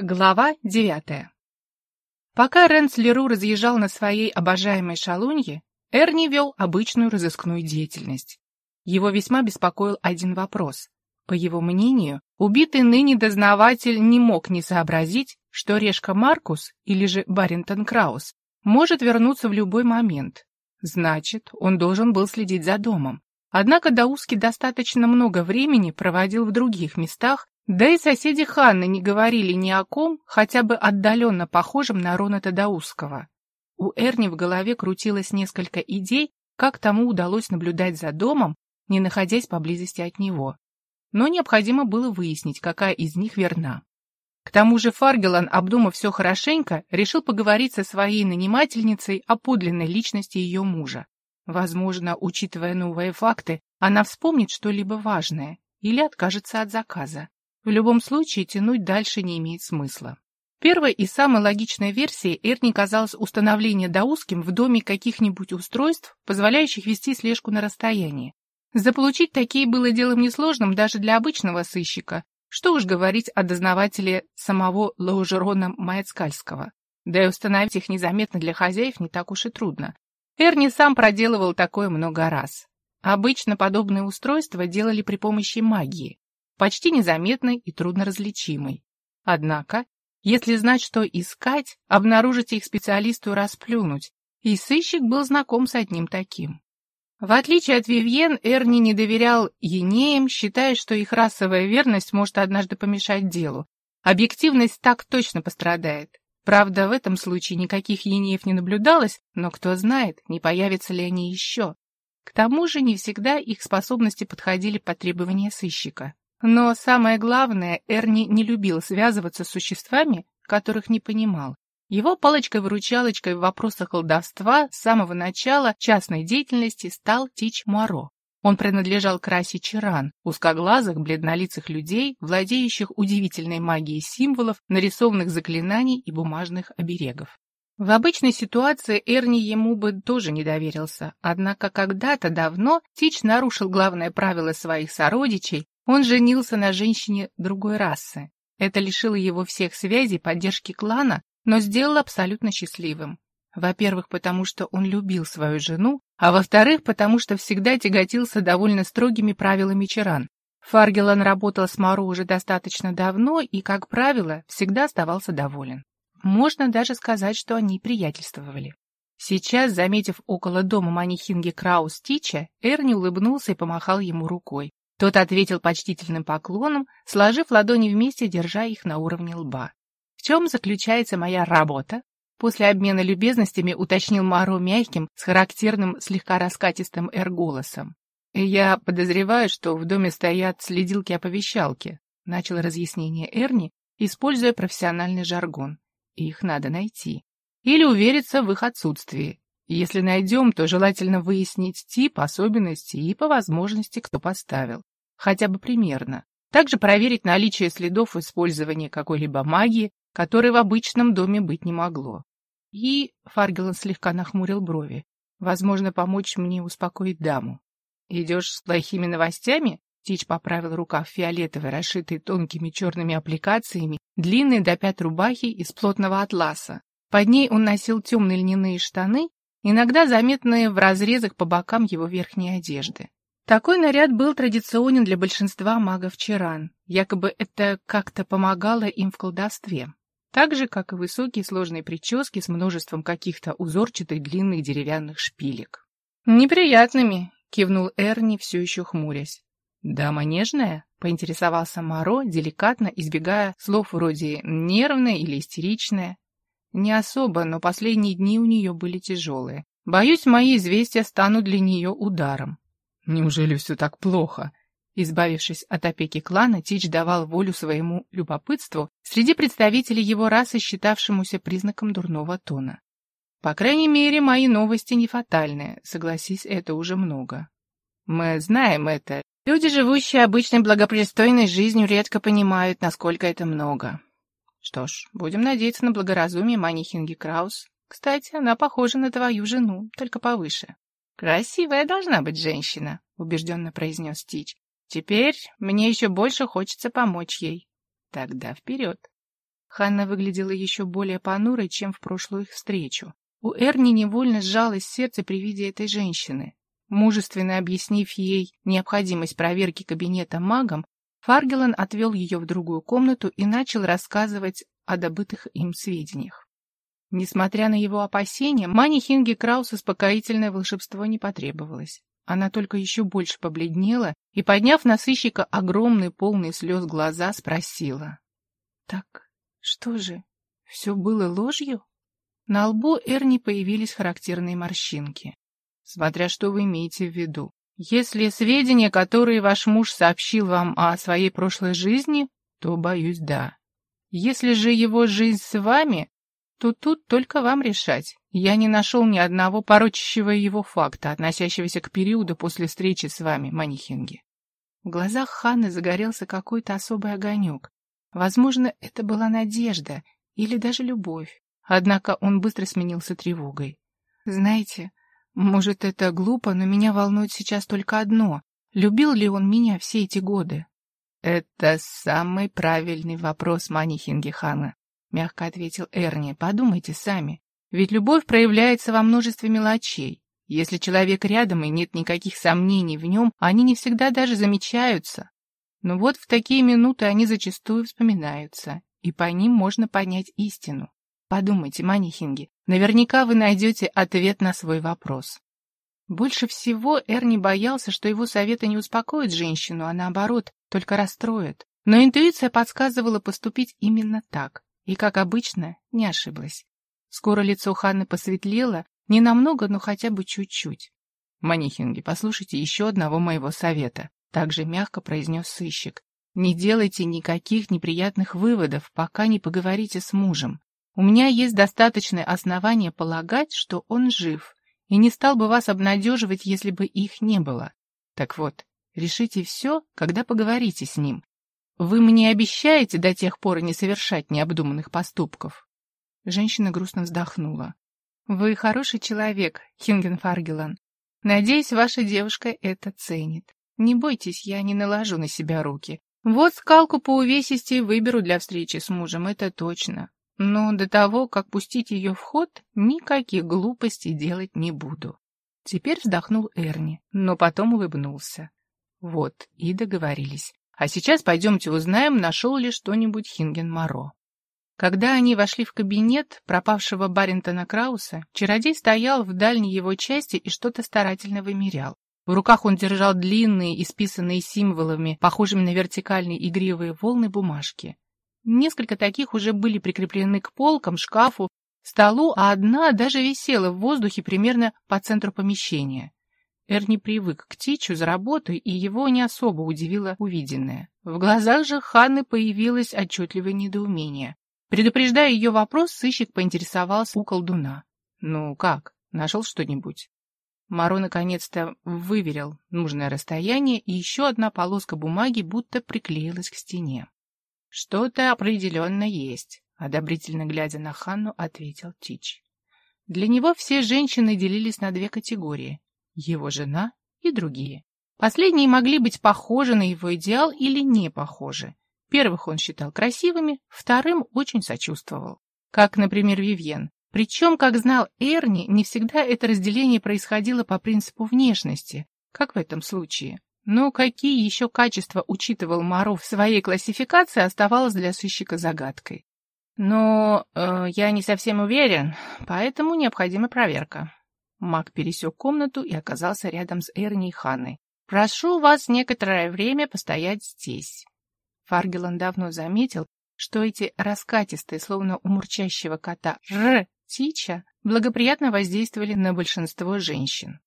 Глава девятая Пока Рэнс Леру разъезжал на своей обожаемой шалунье, Эрни вел обычную разыскную деятельность. Его весьма беспокоил один вопрос. По его мнению, убитый ныне дознаватель не мог не сообразить, что Решка Маркус, или же Баринтон Краус, может вернуться в любой момент. Значит, он должен был следить за домом. Однако Дауски достаточно много времени проводил в других местах, да и соседи Ханны не говорили ни о ком, хотя бы отдаленно похожем на Рона Тадаусского. У Эрни в голове крутилось несколько идей, как тому удалось наблюдать за домом, не находясь поблизости от него. Но необходимо было выяснить, какая из них верна. К тому же Фаргелан, обдумав все хорошенько, решил поговорить со своей нанимательницей о подлинной личности ее мужа. Возможно, учитывая новые факты, она вспомнит что-либо важное или откажется от заказа. В любом случае, тянуть дальше не имеет смысла. Первой и самой логичной версией Эрни казалось установление Дауским в доме каких-нибудь устройств, позволяющих вести слежку на расстоянии. Заполучить такие было делом несложным даже для обычного сыщика, что уж говорить о дознавателе самого Лаужерона Маяцкальского. Да и установить их незаметно для хозяев не так уж и трудно. Эрни сам проделывал такое много раз. Обычно подобные устройства делали при помощи магии почти незаметной и трудноразличимой. Однако, если знать, что искать, обнаружить их специалисту расплюнуть, и сыщик был знаком с одним таким. В отличие от Вивьен, Эрни не доверял енеям, считая, что их расовая верность может однажды помешать делу. Объективность так точно пострадает. Правда, в этом случае никаких енеев не наблюдалось, но кто знает, не появятся ли они еще. К тому же не всегда их способности подходили под требования сыщика. Но самое главное, Эрни не любил связываться с существами, которых не понимал. Его палочкой-выручалочкой в вопросах колдовства с самого начала частной деятельности стал Тич Муаро. Он принадлежал к расе Чиран, узкоглазых, бледнолицых людей, владеющих удивительной магией символов, нарисованных заклинаний и бумажных оберегов. В обычной ситуации Эрни ему бы тоже не доверился, однако когда-то давно Тич нарушил главное правило своих сородичей он женился на женщине другой расы. Это лишило его всех связей, поддержки клана, но сделало абсолютно счастливым. Во-первых, потому что он любил свою жену, а во-вторых, потому что всегда тяготился довольно строгими правилами Чаран. Фаргелан работал с Маро уже достаточно давно и, как правило, всегда оставался доволен. Можно даже сказать, что они приятельствовали. Сейчас, заметив около дома манихинги Краус Тича, Эрни улыбнулся и помахал ему рукой. Тот ответил почтительным поклоном, сложив ладони вместе, держа их на уровне лба. «В чем заключается моя работа?» После обмена любезностями уточнил Маро мягким, с характерным слегка раскатистым эр-голосом. «Я подозреваю, что в доме стоят следилки-оповещалки», начал разъяснение Эрни, используя профессиональный жаргон. «Их надо найти. Или увериться в их отсутствии. Если найдем, то желательно выяснить тип, особенности и, по возможности, кто поставил. Хотя бы примерно. Также проверить наличие следов использования какой-либо магии, которой в обычном доме быть не могло. И Фаргелан слегка нахмурил брови. Возможно, помочь мне успокоить даму. «Идешь с плохими новостями?» Тич поправил рукав фиолетовой, расшитой тонкими черными аппликациями, длинной до пят рубахи из плотного атласа. Под ней он носил темные льняные штаны иногда заметные в разрезах по бокам его верхней одежды. Такой наряд был традиционен для большинства магов Чаран, якобы это как-то помогало им в колдовстве. Так же, как и высокие сложные прически с множеством каких-то узорчатых длинных деревянных шпилек. «Неприятными», — кивнул Эрни, все еще хмурясь. «Дама нежная?» — поинтересовался Маро, деликатно избегая слов вроде «нервная» или «истеричная». Не особо, но последние дни у нее были тяжелые. Боюсь, мои известия станут для нее ударом. Неужели все так плохо? Избавившись от опеки клана, Тич давал волю своему любопытству среди представителей его расы, считавшемуся признаком дурного тона. По крайней мере, мои новости не фатальные, согласись, это уже много. Мы знаем это. Люди, живущие обычной благопристойной жизнью, редко понимают, насколько это много. Что ж, будем надеяться на благоразумие Мани Хинги Краус. Кстати, она похожа на твою жену, только повыше. Красивая должна быть женщина, убежденно произнес Стич. Теперь мне еще больше хочется помочь ей. Тогда вперед. Ханна выглядела еще более понурой, чем в прошлую их встречу. У Эрни невольно сжалось сердце при виде этой женщины. Мужественно объяснив ей необходимость проверки кабинета магом, Фаргелан отвел ее в другую комнату и начал рассказывать о добытых им сведениях. Несмотря на его опасения, Мани Хинги Краус успокоительное волшебство не потребовалось. Она только еще больше побледнела и, подняв на сыщика огромные полные слез глаза, спросила. — Так что же, все было ложью? На лбу Эрни появились характерные морщинки. Смотря что вы имеете в виду. Если сведения, которые ваш муж сообщил вам о своей прошлой жизни, то, боюсь, да. Если же его жизнь с вами, то тут только вам решать. Я не нашел ни одного порочащего его факта, относящегося к периоду после встречи с вами, Манихинги. В глазах Ханны загорелся какой-то особый огонек. Возможно, это была надежда или даже любовь. Однако он быстро сменился тревогой. Знаете, может, это глупо, но меня волнует сейчас только одно. Любил ли он меня все эти годы? Это самый правильный вопрос, Манихинги Хана. — мягко ответил Эрни. «Подумайте сами. Ведь любовь проявляется во множестве мелочей. Если человек рядом и нет никаких сомнений в нем, они не всегда даже замечаются. Но вот в такие минуты они зачастую вспоминаются, и по ним можно понять истину. Подумайте, манихинги, наверняка вы найдете ответ на свой вопрос». Больше всего Эрни боялся, что его советы не успокоят женщину, а наоборот, только расстроят. Но интуиция подсказывала поступить именно так. И, как обычно, не ошиблась. Скоро лицо Ханны посветлело, не намного, но хотя бы чуть-чуть. «Манихинги, послушайте еще одного моего совета», — также мягко произнес сыщик. «Не делайте никаких неприятных выводов, пока не поговорите с мужем. У меня есть достаточное основание полагать, что он жив, и не стал бы вас обнадеживать, если бы их не было. Так вот, решите все, когда поговорите с ним, вы мне обещаете до тех пор не совершать необдуманных поступков? Женщина грустно вздохнула. Вы хороший человек, Хинген Фаргелан. Надеюсь, ваша девушка это ценит. Не бойтесь, я не наложу на себя руки. Вот скалку по увесисти выберу для встречи с мужем, это точно. Но до того, как пустить ее в ход, никаких глупостей делать не буду. Теперь вздохнул Эрни, но потом улыбнулся. Вот, и договорились. А сейчас пойдемте узнаем, нашел ли что-нибудь Хинген Моро. Когда они вошли в кабинет пропавшего Баринтона Крауса, чародей стоял в дальней его части и что-то старательно вымерял. В руках он держал длинные, исписанные символами, похожими на вертикальные игривые волны бумажки. Несколько таких уже были прикреплены к полкам, шкафу, столу, а одна даже висела в воздухе примерно по центру помещения. Эрни привык к Тичу за работой, и его не особо удивило увиденное. В глазах же Ханны появилось отчетливое недоумение. Предупреждая ее вопрос, сыщик поинтересовался у колдуна. «Ну как, нашел что-нибудь?» Маро наконец-то выверил нужное расстояние, и еще одна полоска бумаги будто приклеилась к стене. «Что-то определенно есть», — одобрительно глядя на Ханну, ответил Тич. Для него все женщины делились на две категории его жена и другие. Последние могли быть похожи на его идеал или не похожи. Первых он считал красивыми, вторым очень сочувствовал. Как, например, Вивьен. Причем, как знал Эрни, не всегда это разделение происходило по принципу внешности, как в этом случае. Но какие еще качества учитывал Маро в своей классификации, оставалось для сыщика загадкой. Но э, я не совсем уверен, поэтому необходима проверка. Маг пересек комнату и оказался рядом с Эрни и Ханной. «Прошу вас некоторое время постоять здесь». Фаргелан давно заметил, что эти раскатистые, словно у мурчащего кота, «р» Тича благоприятно воздействовали на большинство женщин.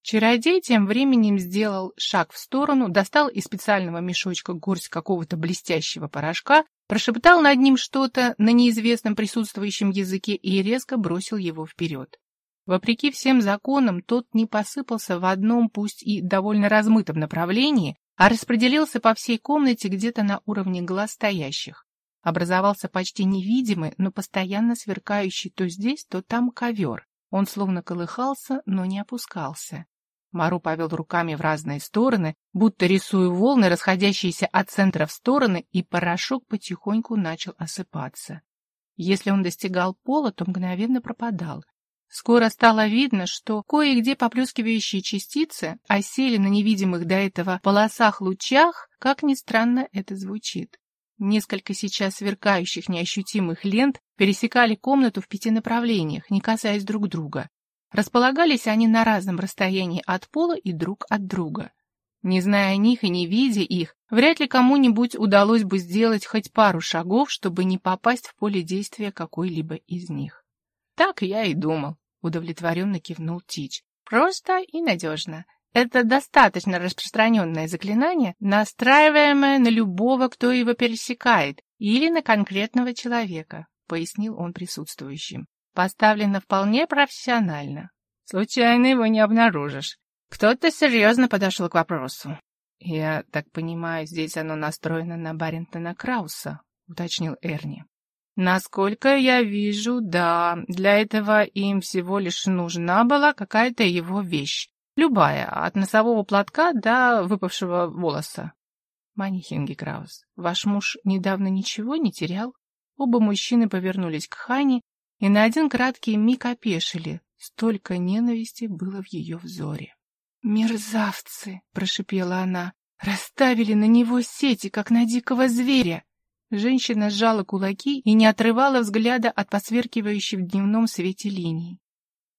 Чародей тем временем сделал шаг в сторону, достал из специального мешочка горсть какого-то блестящего порошка, прошептал над ним что-то на неизвестном присутствующем языке и резко бросил его вперед. Вопреки всем законам, тот не посыпался в одном, пусть и довольно размытом направлении, а распределился по всей комнате где-то на уровне глаз стоящих. Образовался почти невидимый, но постоянно сверкающий то здесь, то там ковер. Он словно колыхался, но не опускался. Мару повел руками в разные стороны, будто рисуя волны, расходящиеся от центра в стороны, и порошок потихоньку начал осыпаться. Если он достигал пола, то мгновенно пропадал. Скоро стало видно, что кое-где поплескивающие частицы осели на невидимых до этого полосах лучах, как ни странно это звучит. Несколько сейчас сверкающих неощутимых лент пересекали комнату в пяти направлениях, не касаясь друг друга. Располагались они на разном расстоянии от пола и друг от друга. Не зная них и не видя их, вряд ли кому-нибудь удалось бы сделать хоть пару шагов, чтобы не попасть в поле действия какой-либо из них. Так я и думал, удовлетворенно кивнул Тич. Просто и надежно. Это достаточно распространенное заклинание, настраиваемое на любого, кто его пересекает, или на конкретного человека, пояснил он присутствующим поставлено вполне профессионально. Случайно его не обнаружишь. Кто-то серьезно подошел к вопросу. «Я так понимаю, здесь оно настроено на Баринтона Крауса», — уточнил Эрни. «Насколько я вижу, да, для этого им всего лишь нужна была какая-то его вещь. Любая, от носового платка до выпавшего волоса». «Манихинги Краус, ваш муж недавно ничего не терял?» Оба мужчины повернулись к Хане и на один краткий миг опешили. Столько ненависти было в ее взоре. «Мерзавцы!» — прошипела она. «Расставили на него сети, как на дикого зверя!» Женщина сжала кулаки и не отрывала взгляда от посверкивающей в дневном свете линий.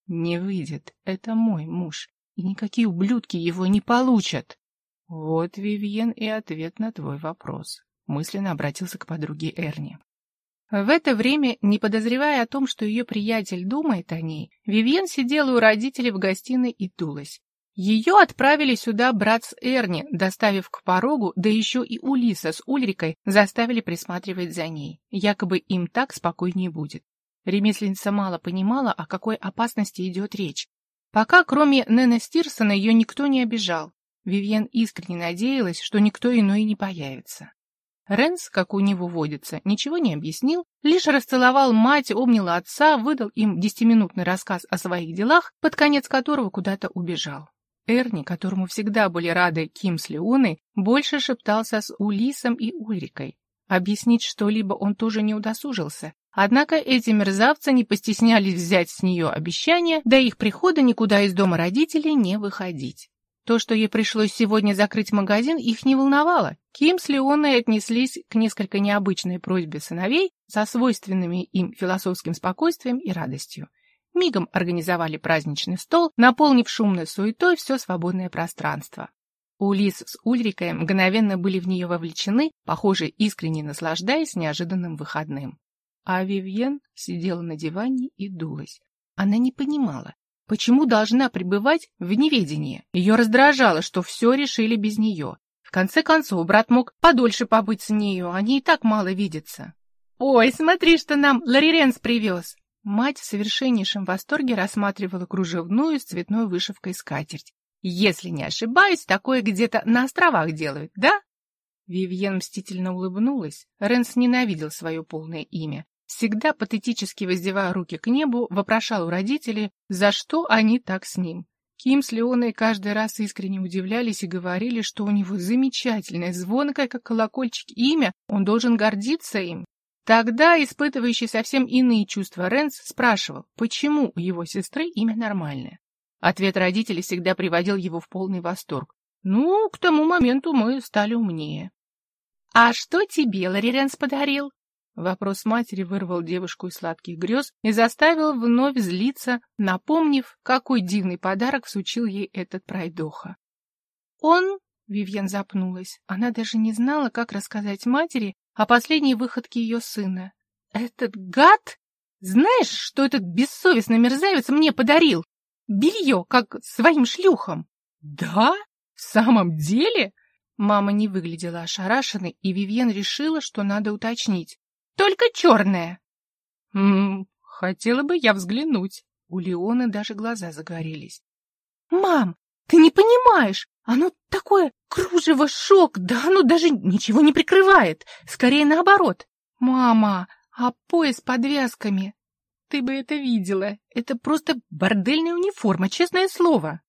«Не выйдет. Это мой муж, и никакие ублюдки его не получат!» «Вот, Вивьен, и ответ на твой вопрос», — мысленно обратился к подруге Эрни. В это время, не подозревая о том, что ее приятель думает о ней, Вивьен сидела у родителей в гостиной и дулась. Ее отправили сюда брат с Эрни, доставив к порогу, да еще и Улиса с Ульрикой заставили присматривать за ней. Якобы им так спокойнее будет. Ремесленница мало понимала, о какой опасности идет речь. Пока, кроме Нэна Стирсона, ее никто не обижал. Вивьен искренне надеялась, что никто иной не появится. Ренс, как у него водится, ничего не объяснил, лишь расцеловал мать, обнял отца, выдал им десятиминутный рассказ о своих делах, под конец которого куда-то убежал. Эрни, которому всегда были рады Ким с Леоной, больше шептался с Улисом и Ульрикой. Объяснить что-либо он тоже не удосужился. Однако эти мерзавцы не постеснялись взять с нее обещание до их прихода никуда из дома родителей не выходить. То, что ей пришлось сегодня закрыть магазин, их не волновало. Ким с Леоной отнеслись к несколько необычной просьбе сыновей со свойственными им философским спокойствием и радостью. Мигом организовали праздничный стол, наполнив шумной суетой все свободное пространство. Улис с Ульрикой мгновенно были в нее вовлечены, похоже, искренне наслаждаясь неожиданным выходным. А Вивьен сидела на диване и дулась. Она не понимала, Почему должна пребывать в неведении? Ее раздражало, что все решили без нее. В конце концов, брат мог подольше побыть с нею, они и так мало видятся. «Ой, смотри, что нам Лариренс привез!» Мать в совершеннейшем восторге рассматривала кружевную с цветной вышивкой скатерть. «Если не ошибаюсь, такое где-то на островах делают, да?» Вивьен мстительно улыбнулась. Ренс ненавидел свое полное имя всегда патетически воздевая руки к небу, вопрошал у родителей, за что они так с ним. Ким с Леоной каждый раз искренне удивлялись и говорили, что у него замечательное, звонкое, как колокольчик, имя, он должен гордиться им. Тогда, испытывающий совсем иные чувства, Ренс спрашивал, почему у его сестры имя нормальное. Ответ родителей всегда приводил его в полный восторг. Ну, к тому моменту мы стали умнее. — А что тебе Ларри Ренс подарил? Вопрос матери вырвал девушку из сладких грез и заставил вновь злиться, напомнив, какой дивный подарок всучил ей этот пройдоха. «Он...» — Вивьен запнулась. Она даже не знала, как рассказать матери о последней выходке ее сына. «Этот гад? Знаешь, что этот бессовестный мерзавец мне подарил? Белье, как своим шлюхам!» «Да? В самом деле?» Мама не выглядела ошарашенной, и Вивьен решила, что надо уточнить. Только черное. М хотела бы я взглянуть. У Леоны даже глаза загорелись. Мам, ты не понимаешь, оно такое кружево шок, да оно даже ничего не прикрывает. Скорее наоборот. Мама, а пояс подвязками? Ты бы это видела. Это просто бордельная униформа, честное слово.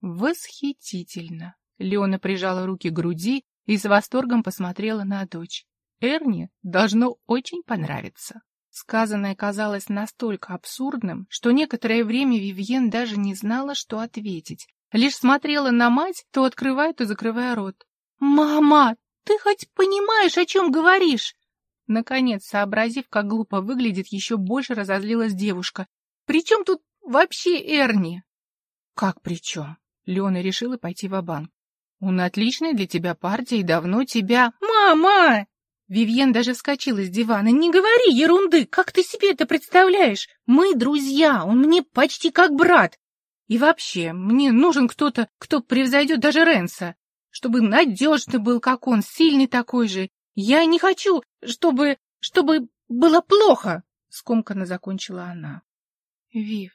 Восхитительно. Леона прижала руки к груди и с восторгом посмотрела на дочь. Эрни должно очень понравиться. Сказанное казалось настолько абсурдным, что некоторое время Вивьен даже не знала, что ответить. Лишь смотрела на мать, то открывая, то закрывая рот. «Мама, ты хоть понимаешь, о чем говоришь?» Наконец, сообразив, как глупо выглядит, еще больше разозлилась девушка. «При чем тут вообще Эрни?» «Как при чем?» Леона решила пойти в банк «Он отличный для тебя партия и давно тебя...» «Мама!» Вивьен даже вскочила с дивана. «Не говори ерунды! Как ты себе это представляешь? Мы друзья, он мне почти как брат. И вообще, мне нужен кто-то, кто превзойдет даже Ренса, чтобы надежный был, как он, сильный такой же. Я не хочу, чтобы... чтобы было плохо!» Скомканно закончила она. «Вив,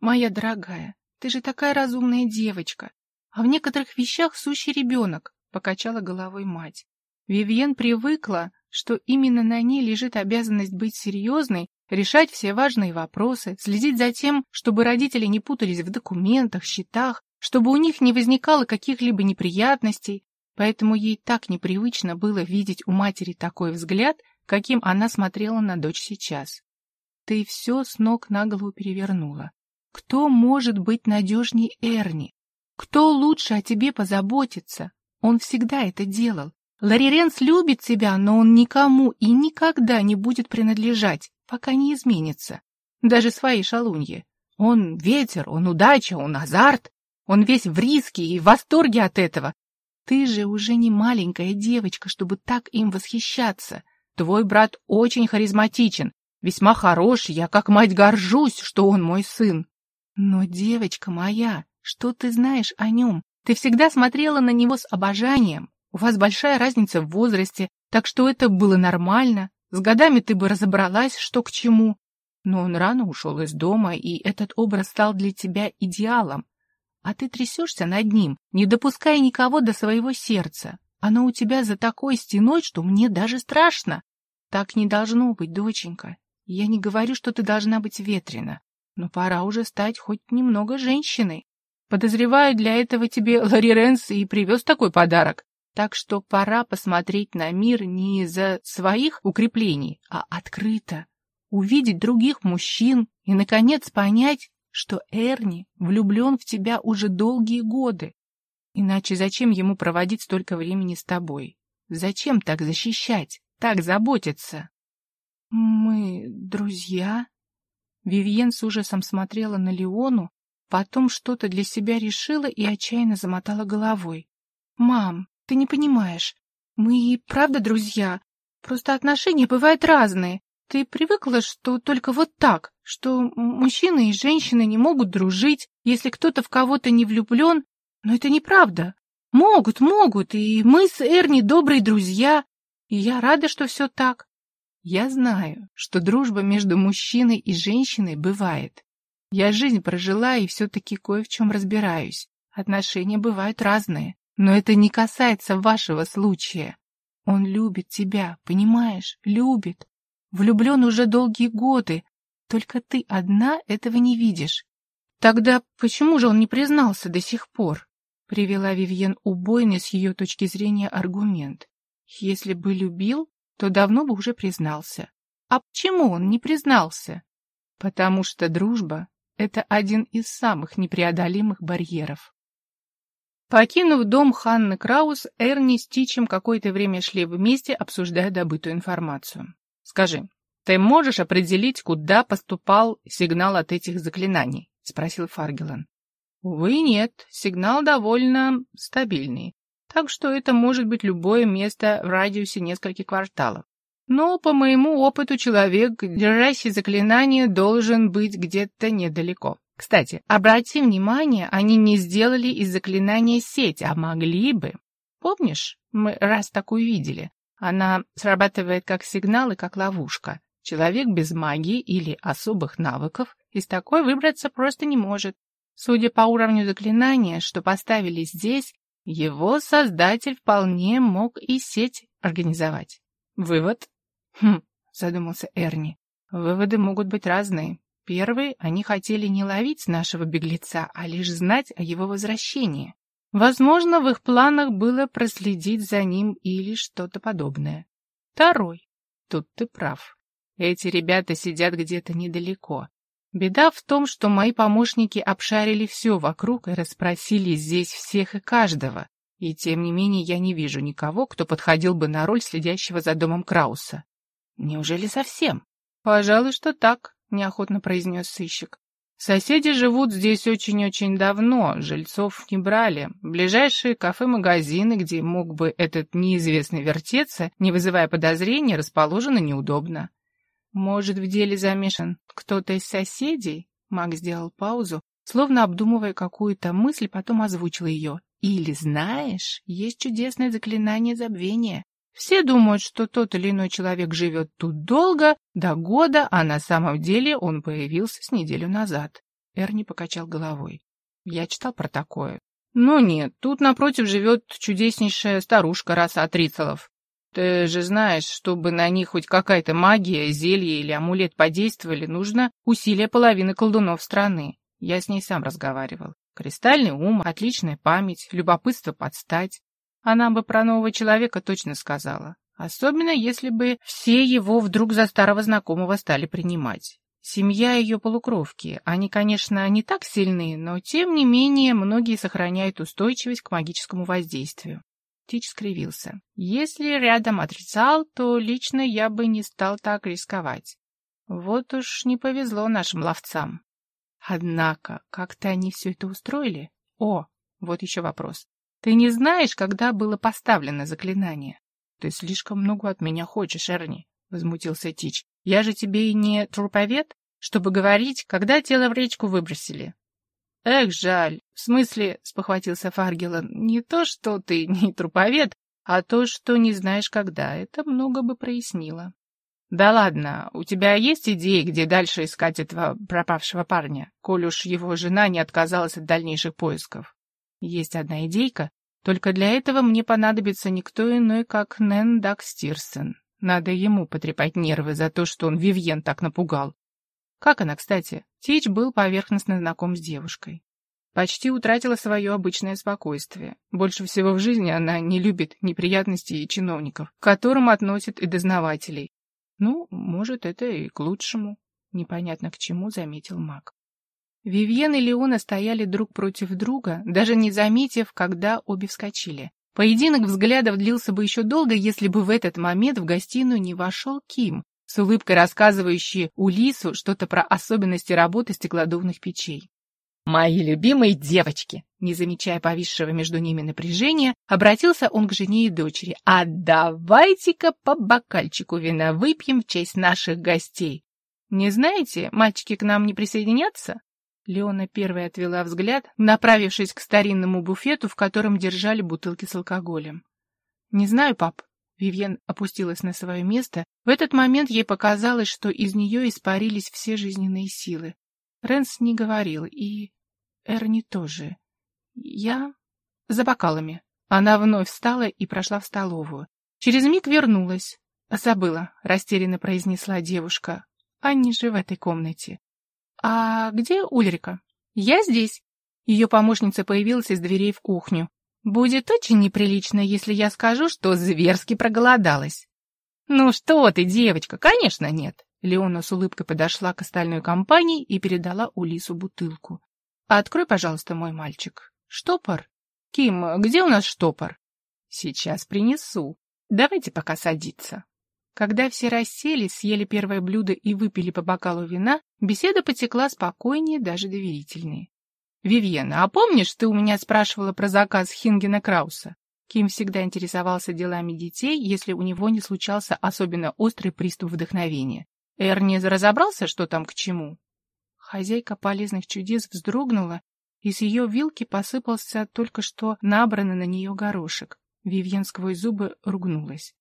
моя дорогая, ты же такая разумная девочка, а в некоторых вещах сущий ребенок», — покачала головой мать. Вивьен привыкла, что именно на ней лежит обязанность быть серьезной, решать все важные вопросы, следить за тем, чтобы родители не путались в документах, счетах, чтобы у них не возникало каких-либо неприятностей, поэтому ей так непривычно было видеть у матери такой взгляд, каким она смотрела на дочь сейчас. Ты все с ног на голову перевернула. Кто может быть надежней Эрни? Кто лучше о тебе позаботится? Он всегда это делал. Ларри Ренс любит тебя, но он никому и никогда не будет принадлежать, пока не изменится. Даже своей шалунье. Он ветер, он удача, он азарт. Он весь в риске и в восторге от этого. Ты же уже не маленькая девочка, чтобы так им восхищаться. Твой брат очень харизматичен, весьма хорош, я как мать горжусь, что он мой сын. Но, девочка моя, что ты знаешь о нем? Ты всегда смотрела на него с обожанием. У вас большая разница в возрасте, так что это было нормально. С годами ты бы разобралась, что к чему. Но он рано ушел из дома, и этот образ стал для тебя идеалом. А ты трясешься над ним, не допуская никого до своего сердца. Оно у тебя за такой стеной, что мне даже страшно. Так не должно быть, доченька. Я не говорю, что ты должна быть ветрена, но пора уже стать хоть немного женщиной. Подозреваю, для этого тебе Ларри Ренс и привез такой подарок. Так что пора посмотреть на мир не из-за своих укреплений, а открыто. Увидеть других мужчин и, наконец, понять, что Эрни влюблен в тебя уже долгие годы. Иначе зачем ему проводить столько времени с тобой? Зачем так защищать, так заботиться? Мы друзья? Вивьен с ужасом смотрела на Леону, потом что-то для себя решила и отчаянно замотала головой. «Мам, ты не понимаешь. Мы и правда друзья. Просто отношения бывают разные. Ты привыкла, что только вот так, что мужчины и женщины не могут дружить, если кто-то в кого-то не влюблен. Но это неправда. Могут, могут, и мы с Эрни добрые друзья. И я рада, что все так. Я знаю, что дружба между мужчиной и женщиной бывает. Я жизнь прожила и все-таки кое в чем разбираюсь. Отношения бывают разные. Но это не касается вашего случая. Он любит тебя, понимаешь? Любит. Влюблен уже долгие годы. Только ты одна этого не видишь. Тогда почему же он не признался до сих пор? Привела Вивьен убойный с ее точки зрения аргумент. Если бы любил, то давно бы уже признался. А почему он не признался? Потому что дружба — это один из самых непреодолимых барьеров. Покинув дом Ханны Краус, Эрни с Тичем какое-то время шли вместе, обсуждая добытую информацию. «Скажи, ты можешь определить, куда поступал сигнал от этих заклинаний?» — спросил Фаргелан. «Увы, нет. Сигнал довольно стабильный. Так что это может быть любое место в радиусе нескольких кварталов. Но, по моему опыту, человек, держащий заклинание, должен быть где-то недалеко. Кстати, обрати внимание, они не сделали из заклинания сеть, а могли бы. Помнишь, мы раз такую видели? Она срабатывает как сигнал и как ловушка. Человек без магии или особых навыков из такой выбраться просто не может. Судя по уровню заклинания, что поставили здесь, его создатель вполне мог и сеть организовать. Вывод? Хм, задумался Эрни. Выводы могут быть разные. Первый, они хотели не ловить нашего беглеца, а лишь знать о его возвращении. Возможно, в их планах было проследить за ним или что-то подобное. Второй. Тут ты прав. Эти ребята сидят где-то недалеко. Беда в том, что мои помощники обшарили все вокруг и расспросили здесь всех и каждого. И тем не менее я не вижу никого, кто подходил бы на роль следящего за домом Крауса. Неужели совсем? Пожалуй, что так, неохотно произнес сыщик. Соседи живут здесь очень-очень давно, жильцов не брали. Ближайшие кафе-магазины, где мог бы этот неизвестный вертеться, не вызывая подозрений, расположены неудобно. Может, в деле замешан кто-то из соседей? Мак сделал паузу, словно обдумывая какую-то мысль, потом озвучил ее. Или, знаешь, есть чудесное заклинание забвения. Все думают, что тот или иной человек живет тут долго, до года, а на самом деле он появился с неделю назад. Эрни покачал головой. Я читал про такое. Ну нет, тут напротив живет чудеснейшая старушка раса Атрицелов. Ты же знаешь, чтобы на них хоть какая-то магия, зелье или амулет подействовали, нужно усилия половины колдунов страны. Я с ней сам разговаривал. Кристальный ум, отличная память, любопытство подстать. Она бы про нового человека точно сказала. Особенно, если бы все его вдруг за старого знакомого стали принимать. Семья ее полукровки. Они, конечно, не так сильны, но тем не менее многие сохраняют устойчивость к магическому воздействию. Тич скривился. Если рядом отрицал, то лично я бы не стал так рисковать. Вот уж не повезло нашим ловцам. Однако, как-то они все это устроили? О, вот еще вопрос. Ты не знаешь, когда было поставлено заклинание? Ты слишком много от меня хочешь, Эрни, — возмутился Тич. Я же тебе и не труповед, чтобы говорить, когда тело в речку выбросили. Эх, жаль. В смысле, — спохватился Фаргелан, — не то, что ты не труповед, а то, что не знаешь, когда. Это много бы прояснило. Да ладно, у тебя есть идеи, где дальше искать этого пропавшего парня, коль уж его жена не отказалась от дальнейших поисков? Есть одна идейка, только для этого мне понадобится никто иной, как Нэн Дакстирсон. Надо ему потрепать нервы за то, что он Вивьен так напугал. Как она, кстати? Тич был поверхностно знаком с девушкой. Почти утратила свое обычное спокойствие. Больше всего в жизни она не любит неприятностей и чиновников, к которым относят и дознавателей. Ну, может, это и к лучшему. Непонятно к чему, заметил маг. Вивьен и Леона стояли друг против друга, даже не заметив, когда обе вскочили. Поединок взглядов длился бы еще долго, если бы в этот момент в гостиную не вошел Ким, с улыбкой рассказывающий Улису что-то про особенности работы стеклодувных печей. «Мои любимые девочки!» Не замечая повисшего между ними напряжения, обратился он к жене и дочери. «А давайте-ка по бокальчику вина выпьем в честь наших гостей. Не знаете, мальчики к нам не присоединятся?» Леона первой отвела взгляд, направившись к старинному буфету, в котором держали бутылки с алкоголем. «Не знаю, пап». Вивьен опустилась на свое место. В этот момент ей показалось, что из нее испарились все жизненные силы. Рэнс не говорил, и... Эрни тоже. «Я...» «За бокалами». Она вновь встала и прошла в столовую. Через миг вернулась. «Забыла», — растерянно произнесла девушка. «Они же в этой комнате». «А где Ульрика?» «Я здесь». Ее помощница появилась из дверей в кухню. «Будет очень неприлично, если я скажу, что зверски проголодалась». «Ну что ты, девочка, конечно нет». Леона с улыбкой подошла к остальной компании и передала Улису бутылку. «Открой, пожалуйста, мой мальчик. Штопор? Ким, где у нас штопор?» «Сейчас принесу. Давайте пока садиться». Когда все расселись, съели первое блюдо и выпили по бокалу вина, беседа потекла спокойнее, даже доверительнее. «Вивьена, а помнишь, ты у меня спрашивала про заказ Хингена Крауса?» Ким всегда интересовался делами детей, если у него не случался особенно острый приступ вдохновения. Эрни разобрался, что там к чему? Хозяйка полезных чудес вздрогнула, и с ее вилки посыпался только что набранный на нее горошек. Вивьен сквозь зубы ругнулась.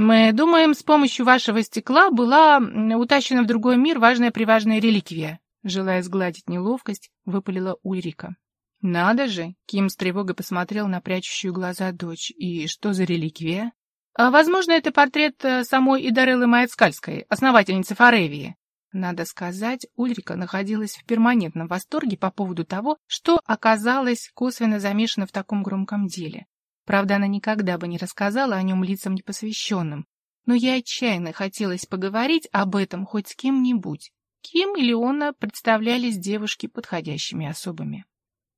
Мы думаем, с помощью вашего стекла была утащена в другой мир важная-приважная реликвия. Желая сгладить неловкость, выпалила Ульрика. Надо же, Ким с тревогой посмотрел на прячущую глаза дочь. И что за реликвия? А, возможно, это портрет э, самой Идареллы Маяцкальской, основательницы Форевии. Надо сказать, Ульрика находилась в перманентном восторге по поводу того, что оказалась косвенно замешана в таком громком деле. Правда, она никогда бы не рассказала о нем лицам непосвященным. Но ей отчаянно хотелось поговорить об этом хоть с кем-нибудь. Ким и Леона представлялись девушки подходящими особами.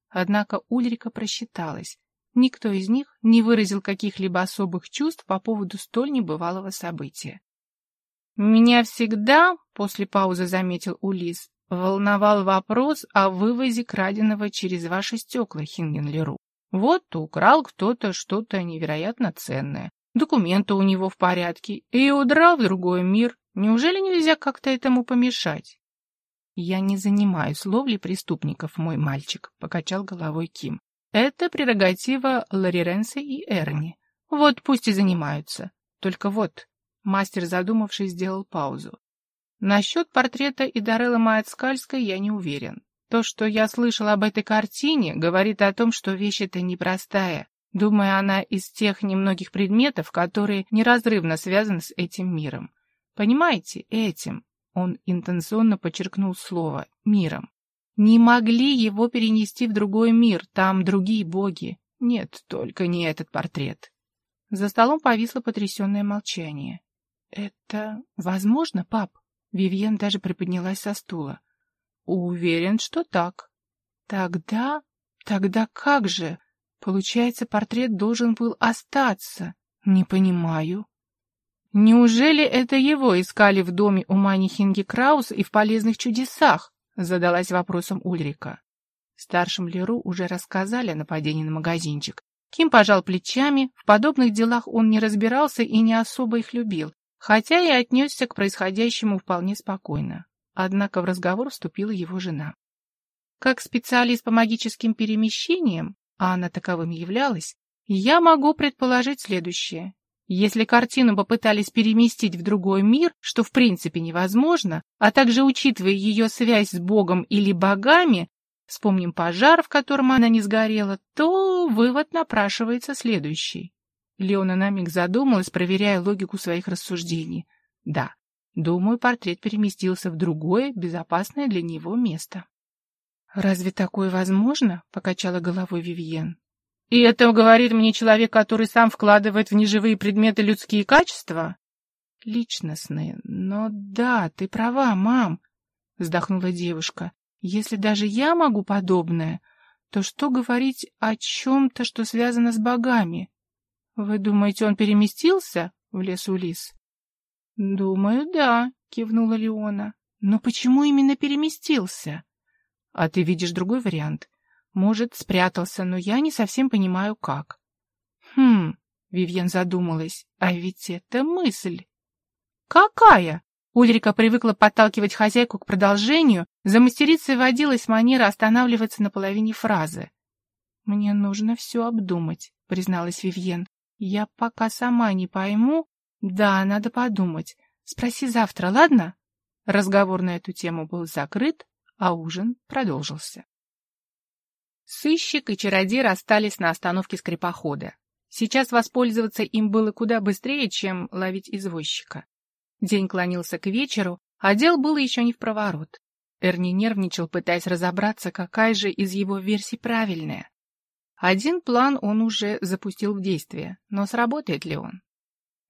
Однако Ульрика просчиталась. Никто из них не выразил каких-либо особых чувств по поводу столь небывалого события. «Меня всегда, — после паузы заметил Улис, — волновал вопрос о вывозе краденого через ваши стекла, Хингенлеру. Вот украл кто-то что-то невероятно ценное. Документы у него в порядке, и удрал в другой мир. Неужели нельзя как-то этому помешать? «Я не занимаюсь ловлей преступников, мой мальчик», — покачал головой Ким. «Это прерогатива Лариренса и Эрни. Вот пусть и занимаются. Только вот...» Мастер, задумавшись, сделал паузу. «Насчет портрета Идарелла Маяцкальской я не уверен. То, что я слышал об этой картине, говорит о том, что вещь эта непростая. Думаю, она из тех немногих предметов, которые неразрывно связаны с этим миром. Понимаете, этим, он интенсионно подчеркнул слово, миром. Не могли его перенести в другой мир, там другие боги. Нет, только не этот портрет. За столом повисло потрясенное молчание. «Это возможно, пап?» Вивьен даже приподнялась со стула. Уверен, что так. Тогда... Тогда как же? Получается, портрет должен был остаться. Не понимаю. Неужели это его искали в доме у Мани Хинги Краус и в полезных чудесах? Задалась вопросом Ульрика. Старшим Леру уже рассказали о нападении на магазинчик. Ким пожал плечами, в подобных делах он не разбирался и не особо их любил, хотя и отнесся к происходящему вполне спокойно. Однако в разговор вступила его жена. Как специалист по магическим перемещениям, а она таковым являлась, я могу предположить следующее. Если картину попытались переместить в другой мир, что в принципе невозможно, а также учитывая ее связь с Богом или богами, вспомним пожар, в котором она не сгорела, то вывод напрашивается следующий. Леона на миг задумалась, проверяя логику своих рассуждений. Да, Думаю, портрет переместился в другое, безопасное для него место. «Разве такое возможно?» — покачала головой Вивьен. «И это говорит мне человек, который сам вкладывает в неживые предметы людские качества?» «Личностные. Но да, ты права, мам», — вздохнула девушка. «Если даже я могу подобное, то что говорить о чем-то, что связано с богами? Вы думаете, он переместился?» — в лес Улис. «Думаю, да», — кивнула Леона. «Но почему именно переместился?» «А ты видишь другой вариант. Может, спрятался, но я не совсем понимаю, как». «Хм...» — Вивьен задумалась. «А ведь это мысль». «Какая?» Ульрика привыкла подталкивать хозяйку к продолжению, за мастерицей водилась манера останавливаться на половине фразы. «Мне нужно все обдумать», — призналась Вивьен. «Я пока сама не пойму, да, надо подумать. Спроси завтра, ладно? Разговор на эту тему был закрыт, а ужин продолжился. Сыщик и чародей расстались на остановке скрипохода. Сейчас воспользоваться им было куда быстрее, чем ловить извозчика. День клонился к вечеру, а дел было еще не в проворот. Эрни нервничал, пытаясь разобраться, какая же из его версий правильная. Один план он уже запустил в действие, но сработает ли он?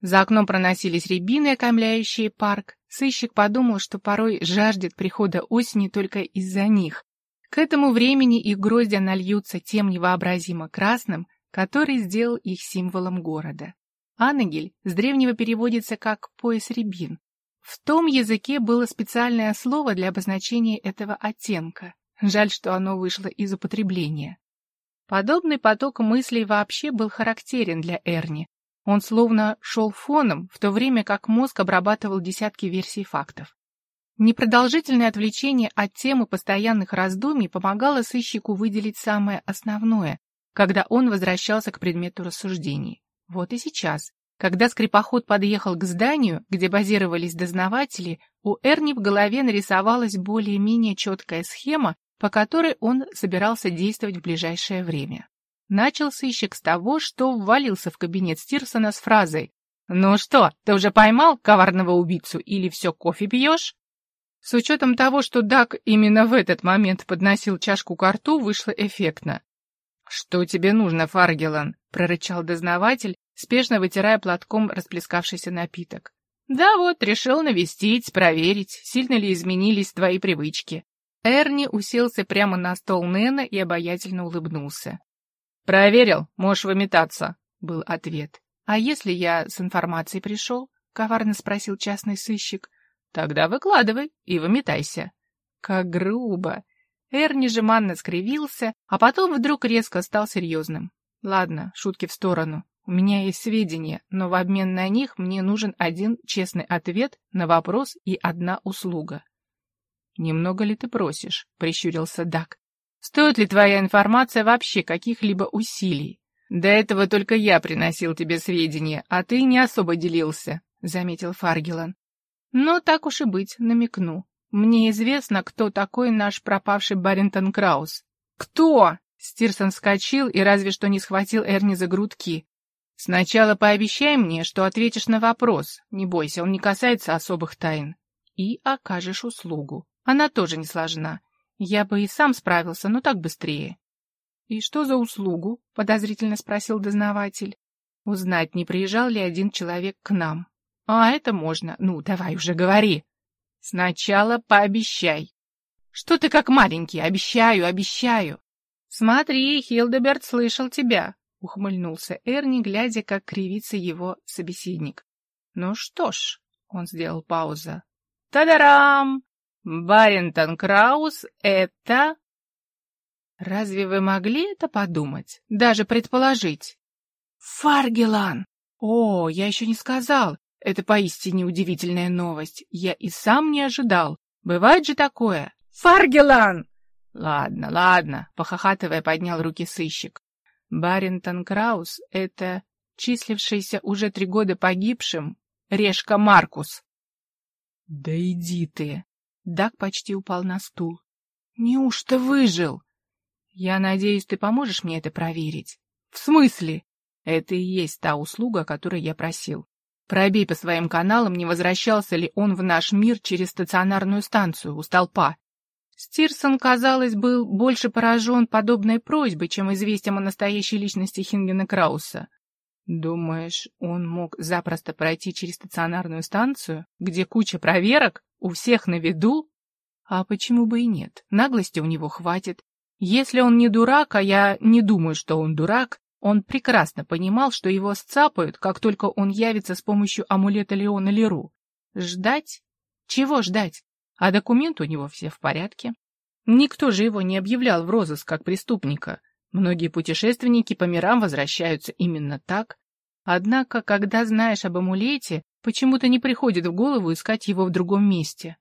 За окном проносились рябины, окаймляющие парк. Сыщик подумал, что порой жаждет прихода осени только из-за них. К этому времени их гроздья нальются тем невообразимо красным, который сделал их символом города. Анагель с древнего переводится как «пояс рябин». В том языке было специальное слово для обозначения этого оттенка. Жаль, что оно вышло из употребления. Подобный поток мыслей вообще был характерен для Эрни, он словно шел фоном, в то время как мозг обрабатывал десятки версий фактов. Непродолжительное отвлечение от темы постоянных раздумий помогало сыщику выделить самое основное, когда он возвращался к предмету рассуждений. Вот и сейчас, когда скрипоход подъехал к зданию, где базировались дознаватели, у Эрни в голове нарисовалась более-менее четкая схема, по которой он собирался действовать в ближайшее время. Начал сыщик с того, что ввалился в кабинет Стирсона с фразой «Ну что, ты уже поймал коварного убийцу или все кофе пьешь?» С учетом того, что Дак именно в этот момент подносил чашку к рту, вышло эффектно. «Что тебе нужно, Фаргелан?» — прорычал дознаватель, спешно вытирая платком расплескавшийся напиток. «Да вот, решил навестить, проверить, сильно ли изменились твои привычки». Эрни уселся прямо на стол Нэна и обаятельно улыбнулся. «Проверил, можешь выметаться», — был ответ. «А если я с информацией пришел?» — коварно спросил частный сыщик. «Тогда выкладывай и выметайся». Как грубо! Эрни жеманно скривился, а потом вдруг резко стал серьезным. «Ладно, шутки в сторону. У меня есть сведения, но в обмен на них мне нужен один честный ответ на вопрос и одна услуга». «Немного ли ты просишь?» — прищурился Дак. «Стоит ли твоя информация вообще каких-либо усилий? До этого только я приносил тебе сведения, а ты не особо делился», — заметил Фаргелан. «Но так уж и быть, намекну. Мне известно, кто такой наш пропавший Баринтон Краус». «Кто?» — Стирсон вскочил и разве что не схватил Эрни за грудки. «Сначала пообещай мне, что ответишь на вопрос. Не бойся, он не касается особых тайн. И окажешь услугу. Она тоже не сложна. Я бы и сам справился, но так быстрее. — И что за услугу? — подозрительно спросил дознаватель. — Узнать, не приезжал ли один человек к нам. — А, это можно. Ну, давай уже говори. — Сначала пообещай. — Что ты как маленький? Обещаю, обещаю. — Смотри, Хилдеберт слышал тебя, — ухмыльнулся Эрни, глядя, как кривится его собеседник. — Ну что ж, — он сделал паузу. — Тадарам! Барентон Краус — это... Разве вы могли это подумать? Даже предположить? Фаргелан! О, я еще не сказал. Это поистине удивительная новость. Я и сам не ожидал. Бывает же такое. Фаргелан! Ладно, ладно, похохатывая, поднял руки сыщик. Барентон Краус — это числившийся уже три года погибшим Решка Маркус. Да иди ты! Дак почти упал на стул. «Неужто выжил?» «Я надеюсь, ты поможешь мне это проверить?» «В смысле?» «Это и есть та услуга, которую я просил. Пробей по своим каналам, не возвращался ли он в наш мир через стационарную станцию у столпа». Стирсон, казалось, был больше поражен подобной просьбой, чем известием о настоящей личности Хингена Крауса. «Думаешь, он мог запросто пройти через стационарную станцию, где куча проверок?» У всех на виду? А почему бы и нет? Наглости у него хватит. Если он не дурак, а я не думаю, что он дурак, он прекрасно понимал, что его сцапают, как только он явится с помощью амулета Леона Леру. Ждать? Чего ждать? А документы у него все в порядке. Никто же его не объявлял в розыск как преступника. Многие путешественники по мирам возвращаются именно так. Однако, когда знаешь об амулете, Почему-то не приходит в голову искать его в другом месте.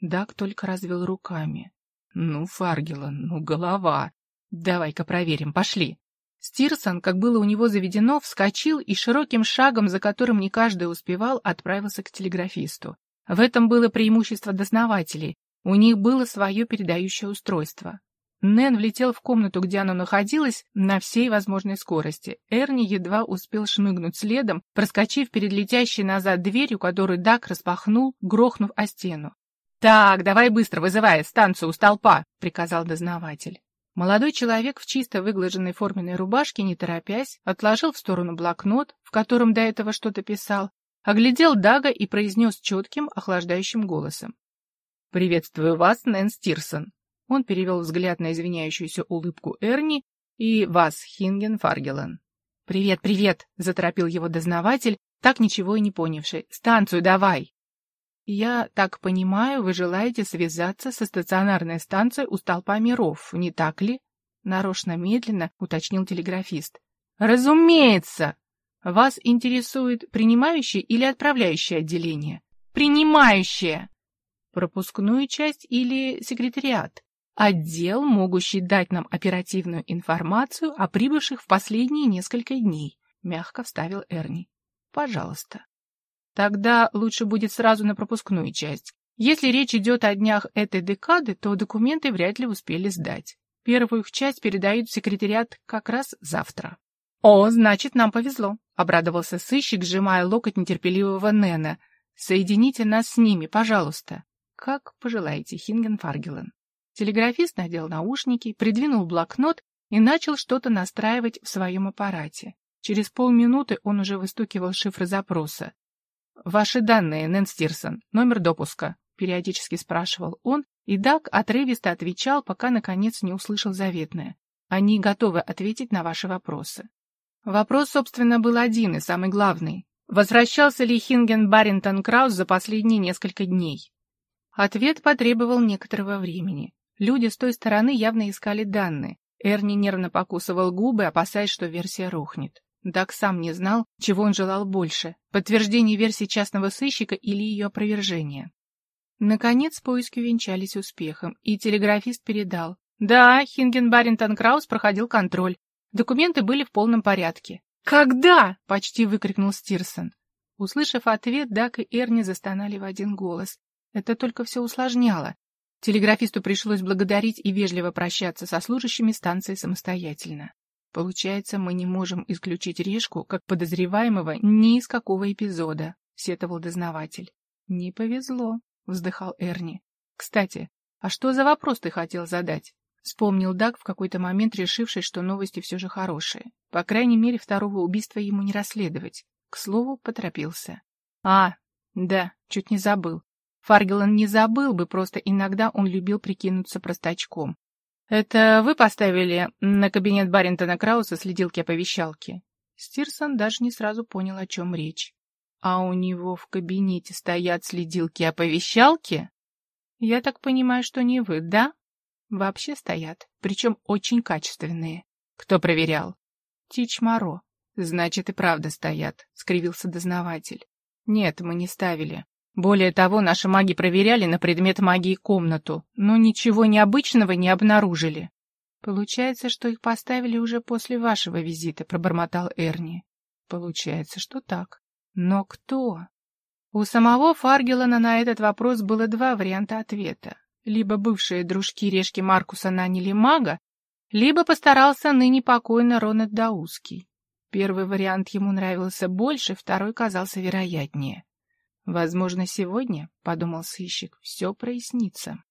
Дак только развел руками. Ну, Фаргелан, ну, голова. Давай-ка проверим, пошли. Стирсон, как было у него заведено, вскочил и широким шагом, за которым не каждый успевал, отправился к телеграфисту. В этом было преимущество дознавателей. У них было свое передающее устройство. Нэн влетел в комнату, где она находилась, на всей возможной скорости. Эрни едва успел шмыгнуть следом, проскочив перед летящей назад дверью, которую Дак распахнул, грохнув о стену. «Так, давай быстро, вызывай станцию у столпа», — приказал дознаватель. Молодой человек в чисто выглаженной форменной рубашке, не торопясь, отложил в сторону блокнот, в котором до этого что-то писал, оглядел Дага и произнес четким, охлаждающим голосом. «Приветствую вас, Нэн Стирсон. Он перевел взгляд на извиняющуюся улыбку Эрни и вас, Хинген Фаргелен. «Привет, привет!» — заторопил его дознаватель, так ничего и не понявший. «Станцию давай!» «Я так понимаю, вы желаете связаться со стационарной станцией у столпа миров, не так ли?» Нарочно медленно уточнил телеграфист. «Разумеется! Вас интересует принимающее или отправляющее отделение?» «Принимающее!» «Пропускную часть или секретариат?» Отдел, могущий дать нам оперативную информацию о прибывших в последние несколько дней, мягко вставил Эрни. Пожалуйста. Тогда лучше будет сразу на пропускную часть. Если речь идет о днях этой декады, то документы вряд ли успели сдать. Первую их часть передают в секретариат как раз завтра. «О, значит, нам повезло», — обрадовался сыщик, сжимая локоть нетерпеливого Нена. «Соедините нас с ними, пожалуйста». Как пожелаете, Хинген Фаргелен. Телеграфист надел наушники, придвинул блокнот и начал что-то настраивать в своем аппарате. Через полминуты он уже выстукивал шифры запроса. «Ваши данные, Нэн Стирсон, номер допуска», — периодически спрашивал он, и Даг отрывисто отвечал, пока, наконец, не услышал заветное. «Они готовы ответить на ваши вопросы». Вопрос, собственно, был один и самый главный. Возвращался ли Хинген Баррентон Краус за последние несколько дней? Ответ потребовал некоторого времени. Люди с той стороны явно искали данные. Эрни нервно покусывал губы, опасаясь, что версия рухнет. Даг сам не знал, чего он желал больше — подтверждение версии частного сыщика или ее опровержение. Наконец поиски увенчались успехом, и телеграфист передал. Да, Хинген Баррентон Краус проходил контроль. Документы были в полном порядке. «Когда?» — почти выкрикнул Стирсон. Услышав ответ, Дак и Эрни застонали в один голос. Это только все усложняло. Телеграфисту пришлось благодарить и вежливо прощаться со служащими станции самостоятельно. Получается, мы не можем исключить Решку как подозреваемого ни из какого эпизода, сетовал дознаватель. Не повезло, вздыхал Эрни. Кстати, а что за вопрос ты хотел задать? Вспомнил Даг в какой-то момент, решивший, что новости все же хорошие. По крайней мере, второго убийства ему не расследовать. К слову, поторопился. А, да, чуть не забыл. Фаргелан не забыл бы, просто иногда он любил прикинуться простачком. «Это вы поставили на кабинет Баринтона Крауса следилки-оповещалки?» Стирсон даже не сразу понял, о чем речь. «А у него в кабинете стоят следилки-оповещалки?» «Я так понимаю, что не вы, да?» «Вообще стоят, причем очень качественные. Кто проверял?» «Тич Моро». «Значит, и правда стоят», — скривился дознаватель. «Нет, мы не ставили. Более того, наши маги проверяли на предмет магии комнату, но ничего необычного не обнаружили. Получается, что их поставили уже после вашего визита, пробормотал Эрни. Получается, что так. Но кто? У самого Фаргелана на этот вопрос было два варианта ответа. Либо бывшие дружки Решки Маркуса наняли мага, либо постарался ныне покойно Ронет Даузский. Первый вариант ему нравился больше, второй казался вероятнее. Возможно, сегодня, — подумал сыщик, — все прояснится.